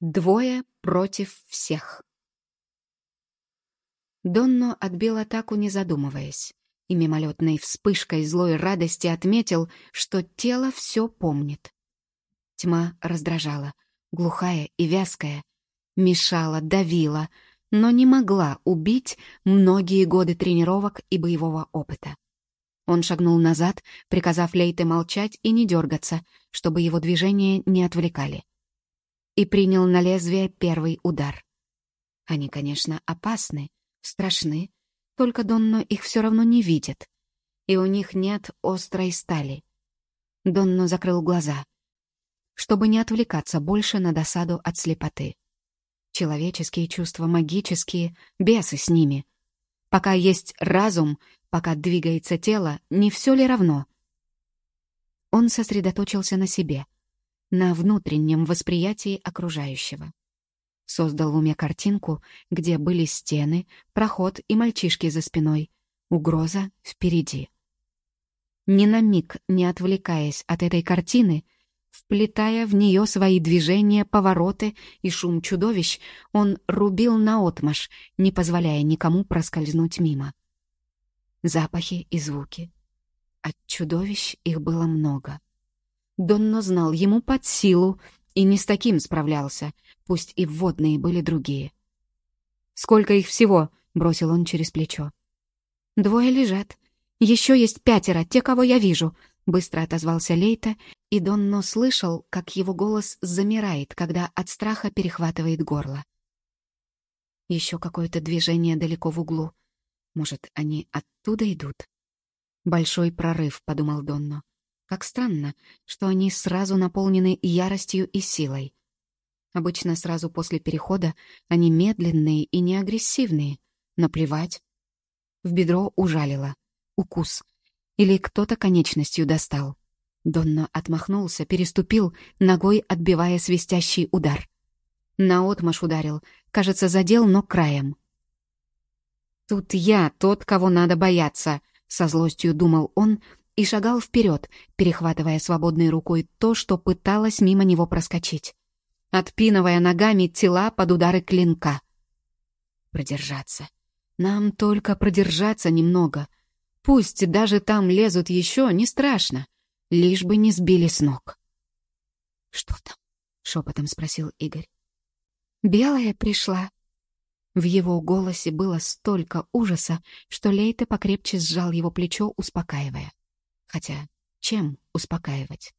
Двое против всех. Донно отбил атаку, не задумываясь, и мимолетной вспышкой злой радости отметил, что тело все помнит. Тьма раздражала, глухая и вязкая, мешала, давила, но не могла убить многие годы тренировок и боевого опыта. Он шагнул назад, приказав Лейте молчать и не дергаться, чтобы его движения не отвлекали и принял на лезвие первый удар. Они, конечно, опасны, страшны, только Донно их все равно не видит, и у них нет острой стали. Донно закрыл глаза, чтобы не отвлекаться больше на досаду от слепоты. Человеческие чувства магические, бесы с ними. Пока есть разум, пока двигается тело, не все ли равно? Он сосредоточился на себе — на внутреннем восприятии окружающего. Создал в уме картинку, где были стены, проход и мальчишки за спиной, угроза впереди. Ни на миг не отвлекаясь от этой картины, вплетая в нее свои движения, повороты и шум чудовищ, он рубил наотмашь, не позволяя никому проскользнуть мимо. Запахи и звуки. От чудовищ их было много — Донно знал, ему под силу, и не с таким справлялся, пусть и вводные были другие. «Сколько их всего?» — бросил он через плечо. «Двое лежат. Еще есть пятеро, те, кого я вижу», — быстро отозвался Лейта, и Донно слышал, как его голос замирает, когда от страха перехватывает горло. Еще какое-то движение далеко в углу. Может, они оттуда идут? «Большой прорыв», — подумал Донно. Как странно, что они сразу наполнены яростью и силой. Обычно сразу после перехода они медленные и неагрессивные. Наплевать. В бедро ужалило. Укус. Или кто-то конечностью достал. Донно отмахнулся, переступил, ногой отбивая свистящий удар. Наотмашь ударил. Кажется, задел, но краем. «Тут я тот, кого надо бояться», — со злостью думал он, и шагал вперед, перехватывая свободной рукой то, что пыталось мимо него проскочить, отпинывая ногами тела под удары клинка. Продержаться. Нам только продержаться немного. Пусть даже там лезут еще, не страшно, лишь бы не сбили с ног. «Что там?» — шепотом спросил Игорь. «Белая пришла». В его голосе было столько ужаса, что Лейте покрепче сжал его плечо, успокаивая. Хотя, чем успокаивать?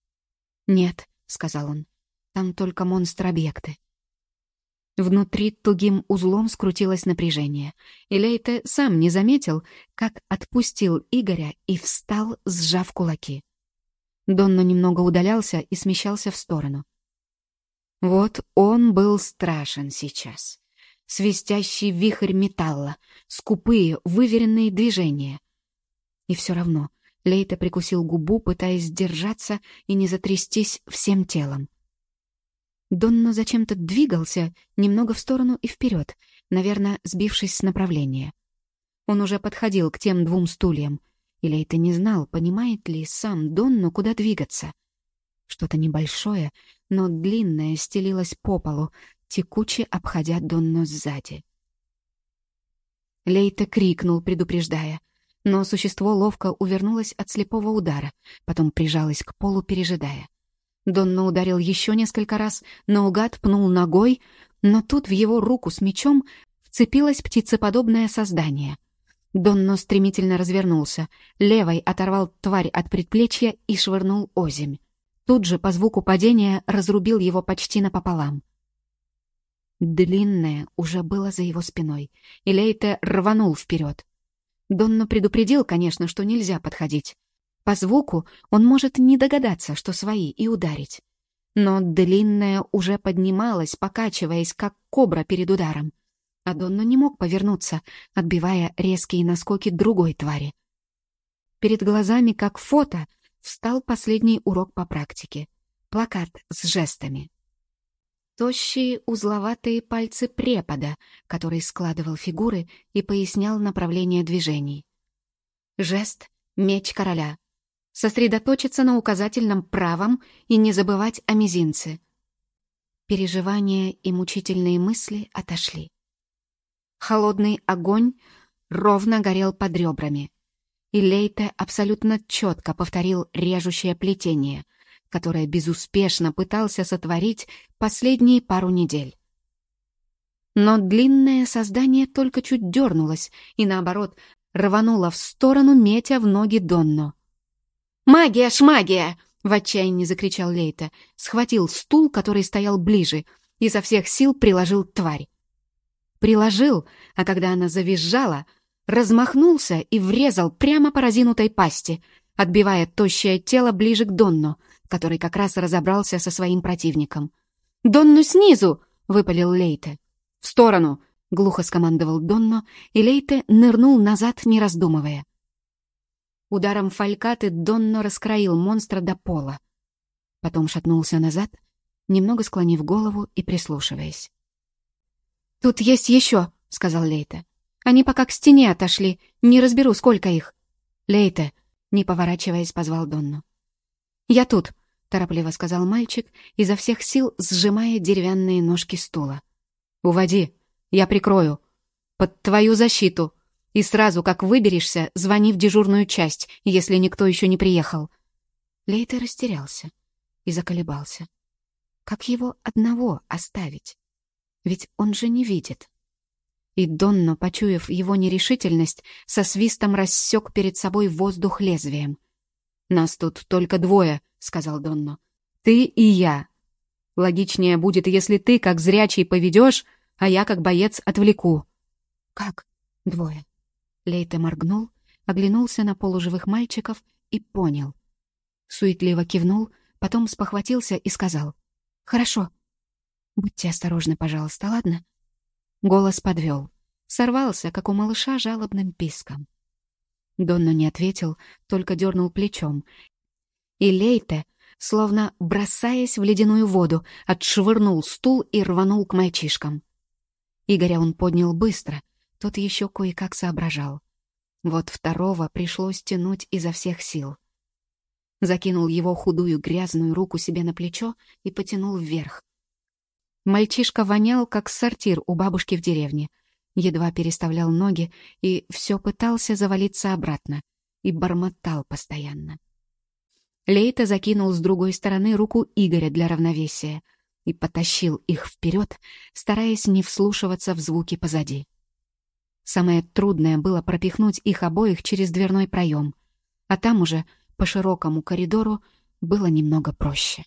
«Нет», — сказал он, — «там только монстр-объекты». Внутри тугим узлом скрутилось напряжение, и Лейте сам не заметил, как отпустил Игоря и встал, сжав кулаки. Донно немного удалялся и смещался в сторону. Вот он был страшен сейчас. Свистящий вихрь металла, скупые, выверенные движения. И все равно Лейта прикусил губу, пытаясь сдержаться и не затрястись всем телом. Донно зачем-то двигался немного в сторону и вперед, наверное, сбившись с направления. Он уже подходил к тем двум стульям, и Лейта не знал, понимает ли сам Донно, куда двигаться. Что-то небольшое, но длинное стелилось по полу, текуче обходя Донно сзади. Лейта крикнул, предупреждая — но существо ловко увернулось от слепого удара, потом прижалось к полу, пережидая. Донно ударил еще несколько раз, наугад пнул ногой, но тут в его руку с мечом вцепилось птицеподобное создание. Донно стремительно развернулся, левой оторвал тварь от предплечья и швырнул озимь. Тут же по звуку падения разрубил его почти напополам. Длинное уже было за его спиной, и Лейте рванул вперед. Донно предупредил, конечно, что нельзя подходить. По звуку он может не догадаться, что свои, и ударить. Но длинная уже поднималась, покачиваясь, как кобра перед ударом. А Донно не мог повернуться, отбивая резкие наскоки другой твари. Перед глазами, как фото, встал последний урок по практике. Плакат с жестами тощие узловатые пальцы препода, который складывал фигуры и пояснял направление движений. Жест — меч короля. Сосредоточиться на указательном правом и не забывать о мизинце. Переживания и мучительные мысли отошли. Холодный огонь ровно горел под ребрами, и Лейте абсолютно четко повторил режущее плетение, которое безуспешно пытался сотворить последние пару недель. Но длинное создание только чуть дернулось и, наоборот, рвануло в сторону, метя в ноги Донно. «Магия, шмагия!» — в отчаянии закричал Лейта, схватил стул, который стоял ближе, и со всех сил приложил тварь. Приложил, а когда она завизжала, размахнулся и врезал прямо по разинутой пасти, отбивая тощее тело ближе к Донну, который как раз разобрался со своим противником. «Донну снизу!» — выпалил Лейте. «В сторону!» — глухо скомандовал Донно, и Лейте нырнул назад, не раздумывая. Ударом фалькаты Донно раскроил монстра до пола. Потом шатнулся назад, немного склонив голову и прислушиваясь. «Тут есть еще», — сказал Лейте. «Они пока к стене отошли. Не разберу, сколько их». «Лейте», — не поворачиваясь, позвал Донну. «Я тут», — торопливо сказал мальчик, изо всех сил сжимая деревянные ножки стула. «Уводи, я прикрою. Под твою защиту. И сразу, как выберешься, звони в дежурную часть, если никто еще не приехал». Лейте растерялся и заколебался. Как его одного оставить? Ведь он же не видит. И Донно, почуяв его нерешительность, со свистом рассек перед собой воздух лезвием. «Нас тут только двое», — сказал Донно. «Ты и я. Логичнее будет, если ты, как зрячий, поведешь, а я, как боец, отвлеку». «Как двое?» Лейте моргнул, оглянулся на полуживых мальчиков и понял. Суетливо кивнул, потом спохватился и сказал. «Хорошо, Будьте осторожны, пожалуйста, ладно?» Голос подвел. Сорвался, как у малыша, жалобным писком. Донно не ответил, только дернул плечом. И Лейте, словно бросаясь в ледяную воду, отшвырнул стул и рванул к мальчишкам. Игоря он поднял быстро, тот еще кое-как соображал. Вот второго пришлось тянуть изо всех сил. Закинул его худую грязную руку себе на плечо и потянул вверх. Мальчишка вонял, как сортир у бабушки в деревне. Едва переставлял ноги и все пытался завалиться обратно. И бормотал постоянно. Лейта закинул с другой стороны руку Игоря для равновесия и потащил их вперед, стараясь не вслушиваться в звуки позади. Самое трудное было пропихнуть их обоих через дверной проем, а там уже, по широкому коридору, было немного проще.